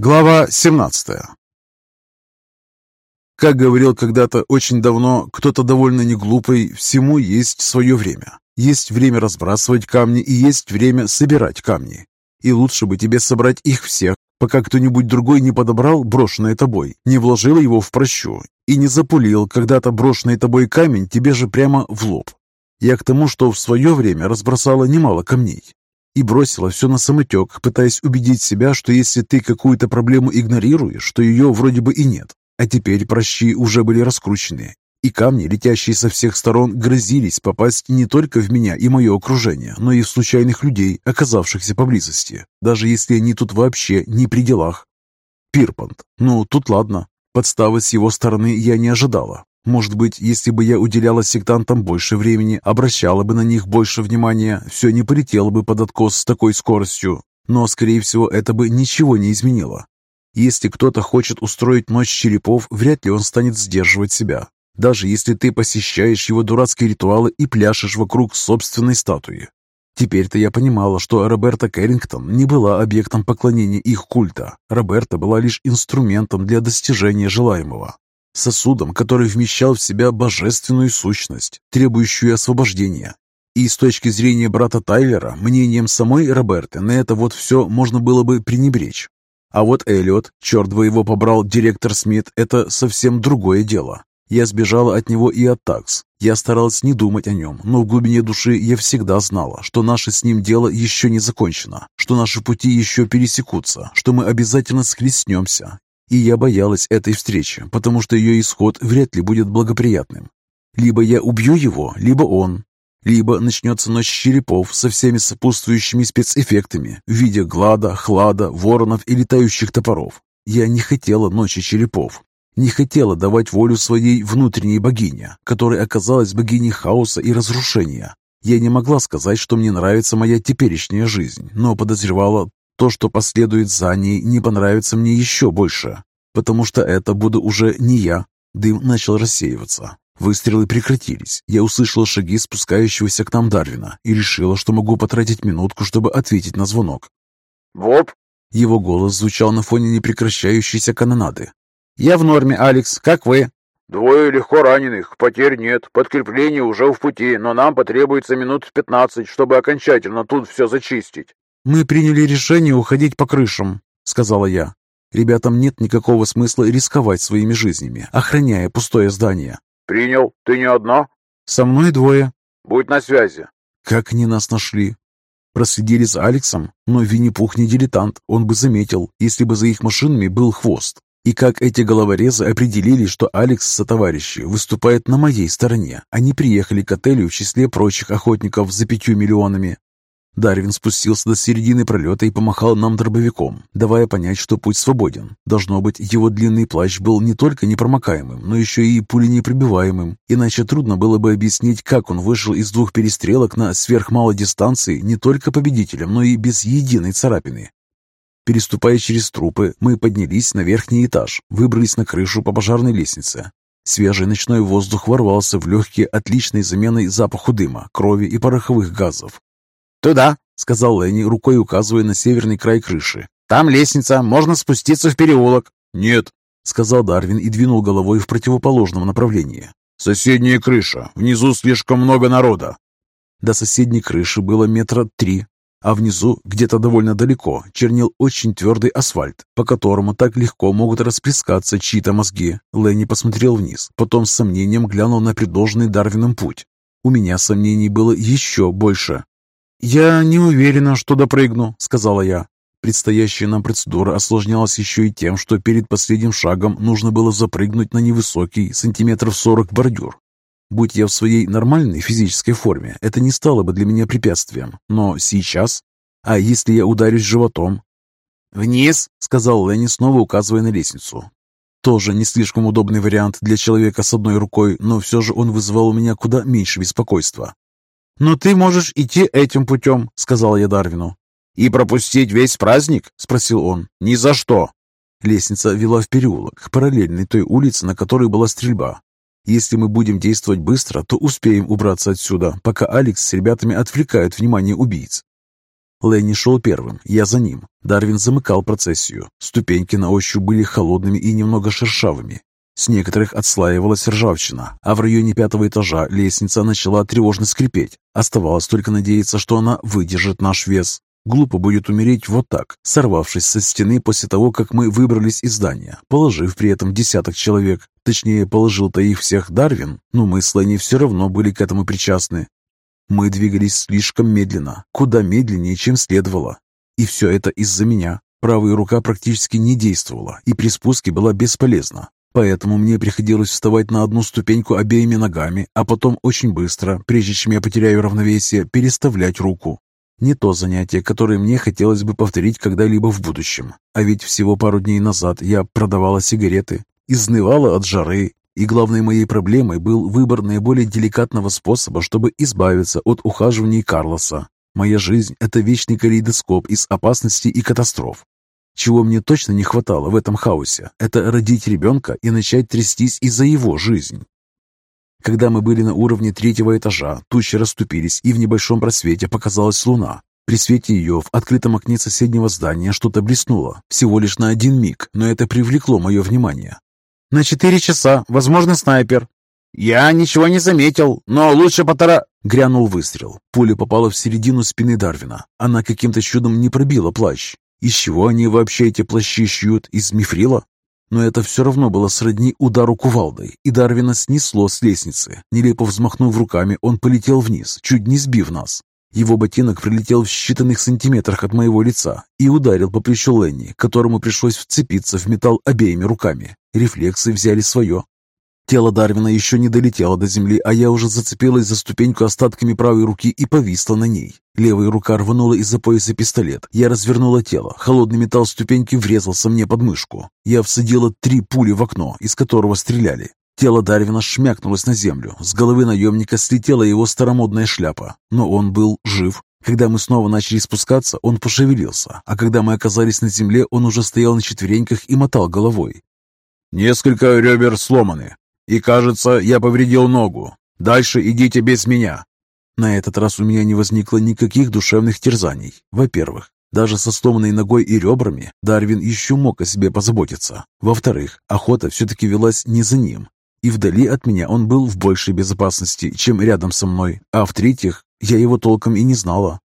Глава 17 Как говорил когда-то очень давно кто-то довольно неглупый, всему есть свое время. Есть время разбрасывать камни и есть время собирать камни. И лучше бы тебе собрать их всех, пока кто-нибудь другой не подобрал брошенное тобой, не вложил его в прощу и не запулил когда-то брошенный тобой камень тебе же прямо в лоб. Я к тому, что в свое время разбросала немало камней и бросила все на самотек, пытаясь убедить себя, что если ты какую-то проблему игнорируешь, то ее вроде бы и нет. А теперь прощи уже были раскручены, и камни, летящие со всех сторон, грозились попасть не только в меня и мое окружение, но и в случайных людей, оказавшихся поблизости, даже если они тут вообще не при делах. Пирпант. Ну, тут ладно. Подставы с его стороны я не ожидала. Может быть, если бы я уделяла сектантам больше времени, обращала бы на них больше внимания, все не полетело бы под откос с такой скоростью. Но, скорее всего, это бы ничего не изменило. Если кто-то хочет устроить ночь черепов, вряд ли он станет сдерживать себя. Даже если ты посещаешь его дурацкие ритуалы и пляшешь вокруг собственной статуи. Теперь-то я понимала, что Роберта Кэррингтон не была объектом поклонения их культа. Роберта была лишь инструментом для достижения желаемого сосудом, который вмещал в себя божественную сущность, требующую освобождения. И с точки зрения брата Тайлера, мнением самой Роберты на это вот все можно было бы пренебречь. А вот Эллиот, черт бы его побрал, директор Смит, это совсем другое дело. Я сбежала от него и от такс. Я старалась не думать о нем, но в глубине души я всегда знала, что наше с ним дело еще не закончено, что наши пути еще пересекутся, что мы обязательно схлестнемся, и я боялась этой встречи, потому что ее исход вряд ли будет благоприятным. Либо я убью его, либо он. Либо начнется ночь черепов со всеми сопутствующими спецэффектами в виде глада, хлада, воронов и летающих топоров. Я не хотела ночи черепов. Не хотела давать волю своей внутренней богине, которая оказалась богиней хаоса и разрушения. Я не могла сказать, что мне нравится моя теперешняя жизнь, но подозревала, то, что последует за ней, не понравится мне еще больше, потому что это буду уже не я. Дым начал рассеиваться. Выстрелы прекратились. Я услышала шаги спускающегося к нам Дарвина и решила, что могу потратить минутку, чтобы ответить на звонок. «Боб?» Его голос звучал на фоне непрекращающейся канонады. «Я в норме, Алекс. Как вы?» «Двое легко раненых. Потерь нет. Подкрепление уже в пути, но нам потребуется минут пятнадцать, чтобы окончательно тут все зачистить». «Мы приняли решение уходить по крышам», — сказала я. «Ребятам нет никакого смысла рисковать своими жизнями, охраняя пустое здание». «Принял. Ты не одна?» «Со мной двое». «Будь на связи». «Как они нас нашли?» Проследили за Алексом, но Винни-Пух не дилетант, он бы заметил, если бы за их машинами был хвост. И как эти головорезы определили, что Алекс со товарищи выступает на моей стороне, они приехали к отелю в числе прочих охотников за пятью миллионами. Дарвин спустился до середины пролета и помахал нам дробовиком, давая понять, что путь свободен. Должно быть, его длинный плащ был не только непромокаемым, но еще и пуленепробиваемым, иначе трудно было бы объяснить, как он вышел из двух перестрелок на сверхмалой дистанции не только победителем, но и без единой царапины. Переступая через трупы, мы поднялись на верхний этаж, выбрались на крышу по пожарной лестнице. Свежий ночной воздух ворвался в легкие отличной заменой запаху дыма, крови и пороховых газов. «Туда», — сказал Ленни, рукой указывая на северный край крыши. «Там лестница, можно спуститься в переулок». «Нет», — сказал Дарвин и двинул головой в противоположном направлении. «Соседняя крыша. Внизу слишком много народа». До соседней крыши было метра три, а внизу, где-то довольно далеко, чернил очень твердый асфальт, по которому так легко могут расплескаться чьи-то мозги. Ленни посмотрел вниз, потом с сомнением глянул на предложенный Дарвином путь. У меня сомнений было еще больше. «Я не уверена, что допрыгну», — сказала я. Предстоящая нам процедура осложнялась еще и тем, что перед последним шагом нужно было запрыгнуть на невысокий, сантиметров сорок бордюр. Будь я в своей нормальной физической форме, это не стало бы для меня препятствием. Но сейчас? А если я ударюсь животом? «Вниз», — сказал Ленни, снова указывая на лестницу. Тоже не слишком удобный вариант для человека с одной рукой, но все же он вызывал у меня куда меньше беспокойства. «Но ты можешь идти этим путем», — сказал я Дарвину. «И пропустить весь праздник?» — спросил он. «Ни за что!» Лестница вела в переулок, параллельной той улице, на которой была стрельба. Если мы будем действовать быстро, то успеем убраться отсюда, пока Алекс с ребятами отвлекают внимание убийц. Ленни шел первым, я за ним. Дарвин замыкал процессию. Ступеньки на ощупь были холодными и немного шершавыми. С некоторых отслаивалась ржавчина, а в районе пятого этажа лестница начала тревожно скрипеть. Оставалось только надеяться, что она выдержит наш вес. Глупо будет умереть вот так, сорвавшись со стены после того, как мы выбрались из здания, положив при этом десяток человек. Точнее, положил-то их всех Дарвин, но мы с Ленни все равно были к этому причастны. Мы двигались слишком медленно, куда медленнее, чем следовало. И все это из-за меня. Правая рука практически не действовала, и при спуске была бесполезна. Поэтому мне приходилось вставать на одну ступеньку обеими ногами, а потом очень быстро, прежде чем я потеряю равновесие, переставлять руку. Не то занятие, которое мне хотелось бы повторить когда-либо в будущем. А ведь всего пару дней назад я продавала сигареты, изнывала от жары, и главной моей проблемой был выбор наиболее деликатного способа, чтобы избавиться от ухаживаний Карлоса. Моя жизнь – это вечный калейдоскоп из опасностей и катастроф. Чего мне точно не хватало в этом хаосе, это родить ребенка и начать трястись из-за его жизнь. Когда мы были на уровне третьего этажа, тучи расступились, и в небольшом просвете показалась луна. При свете ее в открытом окне соседнего здания что-то блеснуло, всего лишь на один миг, но это привлекло мое внимание. «На четыре часа, возможно, снайпер». «Я ничего не заметил, но лучше потора...» Грянул выстрел. Пуля попала в середину спины Дарвина. Она каким-то чудом не пробила плащ. Из чего они вообще эти плащи шьют? Из мифрила? Но это все равно было сродни удару кувалдой, и Дарвина снесло с лестницы. Нелепо взмахнув руками, он полетел вниз, чуть не сбив нас. Его ботинок прилетел в считанных сантиметрах от моего лица и ударил по плечу Ленни, которому пришлось вцепиться в металл обеими руками. Рефлексы взяли свое. Тело Дарвина еще не долетело до земли, а я уже зацепилась за ступеньку остатками правой руки и повисла на ней. Левая рука рванула из-за пояса пистолет. Я развернула тело. Холодный металл ступеньки врезался мне под мышку. Я всадила три пули в окно, из которого стреляли. Тело Дарвина шмякнулось на землю. С головы наемника слетела его старомодная шляпа. Но он был жив. Когда мы снова начали спускаться, он пошевелился, а когда мы оказались на земле, он уже стоял на четвереньках и мотал головой. «Несколько ребер сломаны. И, кажется, я повредил ногу. Дальше идите без меня». На этот раз у меня не возникло никаких душевных терзаний. Во-первых, даже со сломанной ногой и ребрами Дарвин еще мог о себе позаботиться. Во-вторых, охота все-таки велась не за ним. И вдали от меня он был в большей безопасности, чем рядом со мной. А в-третьих, я его толком и не знала.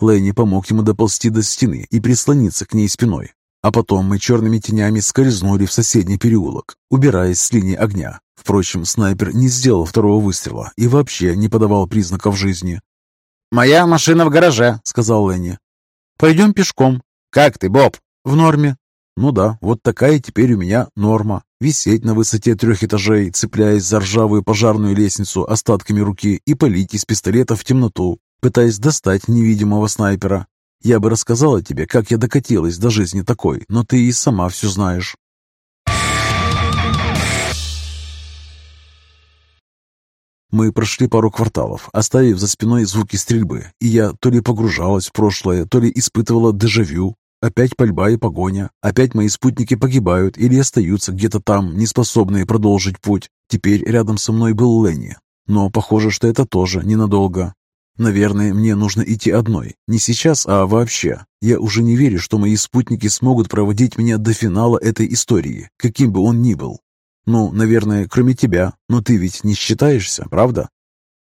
Ленни помог ему доползти до стены и прислониться к ней спиной. А потом мы черными тенями скользнули в соседний переулок, убираясь с линии огня. Впрочем, снайпер не сделал второго выстрела и вообще не подавал признаков жизни. «Моя машина в гараже», — сказал Ленни. «Пойдем пешком». «Как ты, Боб?» «В норме». «Ну да, вот такая теперь у меня норма. Висеть на высоте трех этажей, цепляясь за ржавую пожарную лестницу остатками руки и полить из пистолета в темноту, пытаясь достать невидимого снайпера. Я бы рассказала тебе, как я докатилась до жизни такой, но ты и сама все знаешь. Мы прошли пару кварталов, оставив за спиной звуки стрельбы, и я то ли погружалась в прошлое, то ли испытывала дежавю. Опять пальба и погоня, опять мои спутники погибают или остаются где-то там, не способные продолжить путь. Теперь рядом со мной был Ленни, но похоже, что это тоже ненадолго. Наверное, мне нужно идти одной. Не сейчас, а вообще. Я уже не верю, что мои спутники смогут проводить меня до финала этой истории, каким бы он ни был. «Ну, наверное, кроме тебя. Но ты ведь не считаешься, правда?»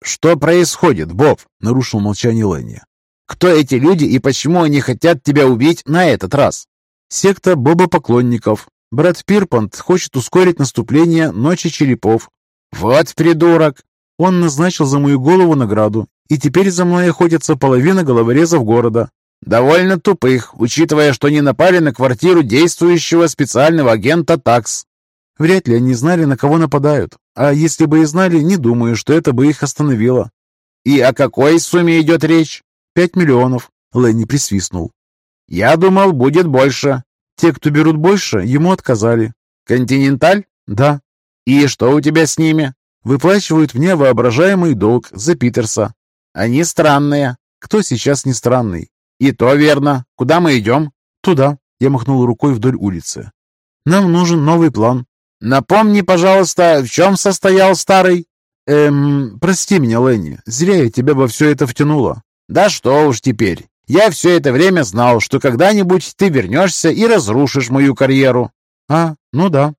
«Что происходит, Боб?» — нарушил молчание Ленни. «Кто эти люди и почему они хотят тебя убить на этот раз?» «Секта Боба-поклонников. Брат Пирпант хочет ускорить наступление Ночи Черепов». «Вот придурок!» Он назначил за мою голову награду, и теперь за мной охотятся половина головорезов города. Довольно тупых, учитывая, что они напали на квартиру действующего специального агента ТАКС. Вряд ли они знали, на кого нападают. А если бы и знали, не думаю, что это бы их остановило. «И о какой сумме идет речь?» «Пять миллионов», — Ленни присвистнул. «Я думал, будет больше». «Те, кто берут больше, ему отказали». «Континенталь?» «Да». «И что у тебя с ними?» «Выплачивают мне воображаемый долг за Питерса». «Они странные». «Кто сейчас не странный?» «И то верно. Куда мы идем?» «Туда». Я махнул рукой вдоль улицы. «Нам нужен новый план. «Напомни, пожалуйста, в чем состоял старый?» «Эм, прости меня, Ленни, зря я тебя во все это втянула». «Да что уж теперь. Я все это время знал, что когда-нибудь ты вернешься и разрушишь мою карьеру». «А, ну да»,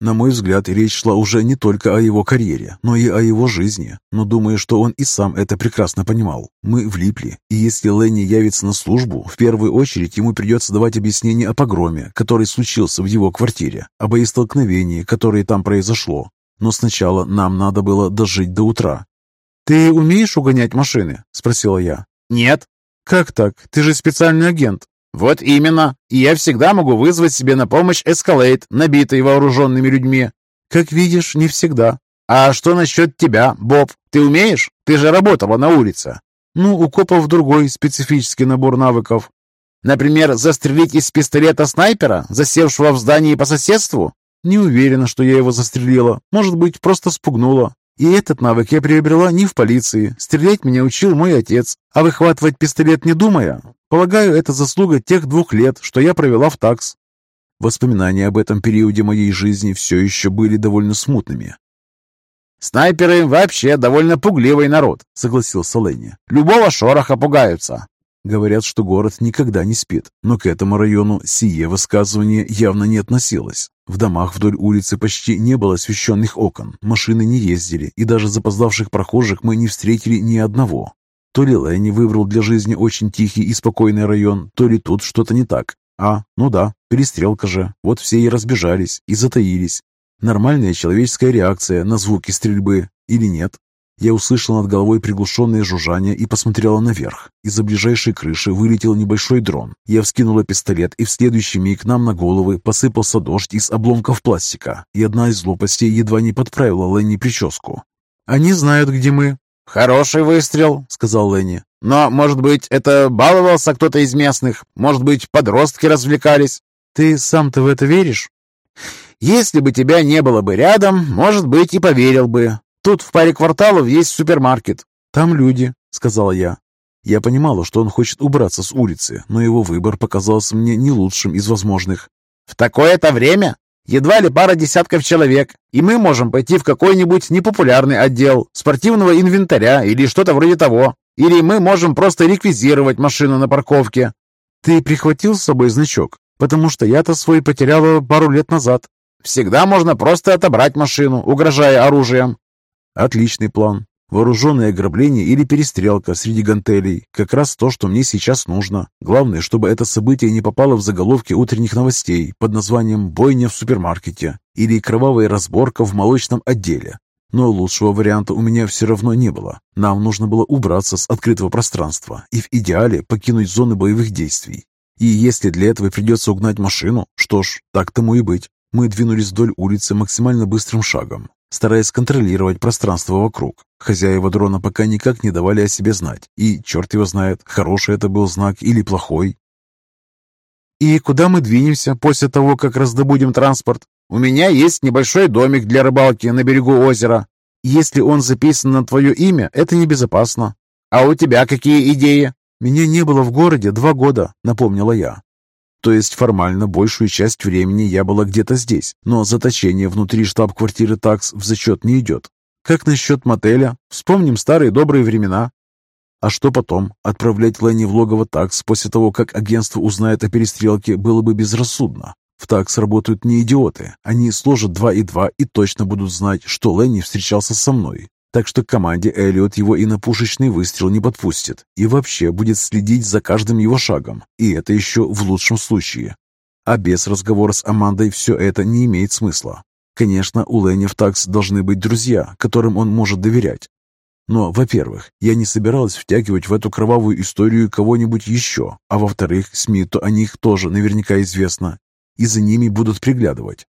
на мой взгляд, речь шла уже не только о его карьере, но и о его жизни. Но думаю, что он и сам это прекрасно понимал. Мы влипли, и если Ленни явится на службу, в первую очередь ему придется давать объяснение о погроме, который случился в его квартире, о боестолкновении, которое там произошло. Но сначала нам надо было дожить до утра. «Ты умеешь угонять машины?» – спросила я. «Нет». «Как так? Ты же специальный агент». «Вот именно. И я всегда могу вызвать себе на помощь эскалейт, набитый вооруженными людьми». «Как видишь, не всегда». «А что насчет тебя, Боб? Ты умеешь? Ты же работала на улице». «Ну, у копов другой специфический набор навыков». «Например, застрелить из пистолета снайпера, засевшего в здании по соседству?» «Не уверена, что я его застрелила. Может быть, просто спугнула. И этот навык я приобрела не в полиции. Стрелять меня учил мой отец, а выхватывать пистолет не думая. Полагаю, это заслуга тех двух лет, что я провела в ТАКС. Воспоминания об этом периоде моей жизни все еще были довольно смутными. «Снайперы вообще довольно пугливый народ», — согласился Ленни. «Любого шороха пугаются». Говорят, что город никогда не спит, но к этому району сие высказывание явно не относилось. В домах вдоль улицы почти не было освещенных окон, машины не ездили, и даже запоздавших прохожих мы не встретили ни одного. То ли Ленни выбрал для жизни очень тихий и спокойный район, то ли тут что-то не так. А, ну да, перестрелка же, вот все и разбежались, и затаились. Нормальная человеческая реакция на звуки стрельбы или нет? Я услышал над головой приглушенное жужжание и посмотрела наверх. Из-за ближайшей крыши вылетел небольшой дрон. Я вскинула пистолет, и в следующий миг нам на головы посыпался дождь из обломков пластика, и одна из глупостей едва не подправила Ленни прическу. «Они знают, где мы». «Хороший выстрел», — сказал Ленни. «Но, может быть, это баловался кто-то из местных? Может быть, подростки развлекались?» «Ты сам-то в это веришь?» «Если бы тебя не было бы рядом, может быть, и поверил бы. Тут в паре кварталов есть супермаркет. Там люди, сказала я. Я понимала, что он хочет убраться с улицы, но его выбор показался мне не лучшим из возможных. В такое-то время едва ли пара десятков человек, и мы можем пойти в какой-нибудь непопулярный отдел спортивного инвентаря или что-то вроде того. Или мы можем просто реквизировать машину на парковке. Ты прихватил с собой значок? Потому что я-то свой потеряла пару лет назад. Всегда можно просто отобрать машину, угрожая оружием. Отличный план. Вооруженное ограбление или перестрелка среди гантелей. Как раз то, что мне сейчас нужно. Главное, чтобы это событие не попало в заголовки утренних новостей под названием «Бойня в супермаркете» или «Кровавая разборка в молочном отделе». Но лучшего варианта у меня все равно не было. Нам нужно было убраться с открытого пространства и в идеале покинуть зоны боевых действий. И если для этого придется угнать машину, что ж, так тому и быть. Мы двинулись вдоль улицы максимально быстрым шагом, стараясь контролировать пространство вокруг. Хозяева дрона пока никак не давали о себе знать, и черт его знает, хороший это был знак или плохой. «И куда мы двинемся после того, как раздобудем транспорт? У меня есть небольшой домик для рыбалки на берегу озера. Если он записан на твое имя, это небезопасно. А у тебя какие идеи?» «Меня не было в городе два года», — напомнила я. То есть формально большую часть времени я была где-то здесь, но заточение внутри штаб-квартиры ТАКС в зачет не идет. Как насчет мотеля? Вспомним старые добрые времена. А что потом? Отправлять Ленни в логово ТАКС после того, как агентство узнает о перестрелке, было бы безрассудно. В ТАКС работают не идиоты. Они сложат два и два и точно будут знать, что Ленни встречался со мной. Так что к команде Эллиот его и на пушечный выстрел не подпустит. И вообще будет следить за каждым его шагом. И это еще в лучшем случае. А без разговора с Амандой все это не имеет смысла. Конечно, у Ленни в такс должны быть друзья, которым он может доверять. Но, во-первых, я не собиралась втягивать в эту кровавую историю кого-нибудь еще, а во-вторых, СМИ-то о них тоже наверняка известно, и за ними будут приглядывать.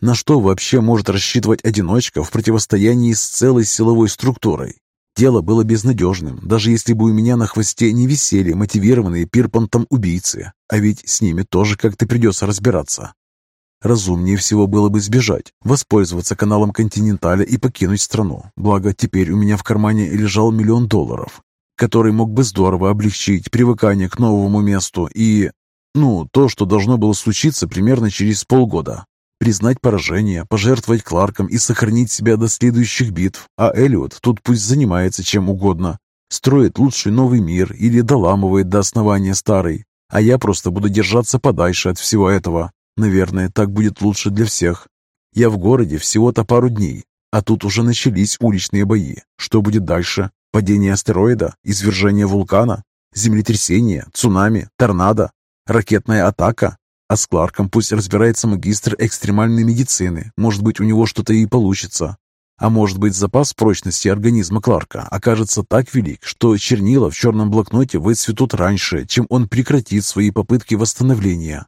На что вообще может рассчитывать одиночка в противостоянии с целой силовой структурой? Дело было безнадежным, даже если бы у меня на хвосте не висели мотивированные пирпантом убийцы, а ведь с ними тоже как-то придется разбираться. Разумнее всего было бы сбежать, воспользоваться каналом Континенталя и покинуть страну. Благо, теперь у меня в кармане лежал миллион долларов, который мог бы здорово облегчить привыкание к новому месту и... Ну, то, что должно было случиться примерно через полгода признать поражение, пожертвовать Кларком и сохранить себя до следующих битв, а Эллиот тут пусть занимается чем угодно. Строит лучший новый мир или доламывает до основания старый. А я просто буду держаться подальше от всего этого. Наверное, так будет лучше для всех. Я в городе всего-то пару дней, а тут уже начались уличные бои. Что будет дальше? Падение астероида? Извержение вулкана? Землетрясение? Цунами? Торнадо? Ракетная атака? А с Кларком пусть разбирается магистр экстремальной медицины. Может быть, у него что-то и получится. А может быть, запас прочности организма Кларка окажется так велик, что чернила в черном блокноте выцветут раньше, чем он прекратит свои попытки восстановления.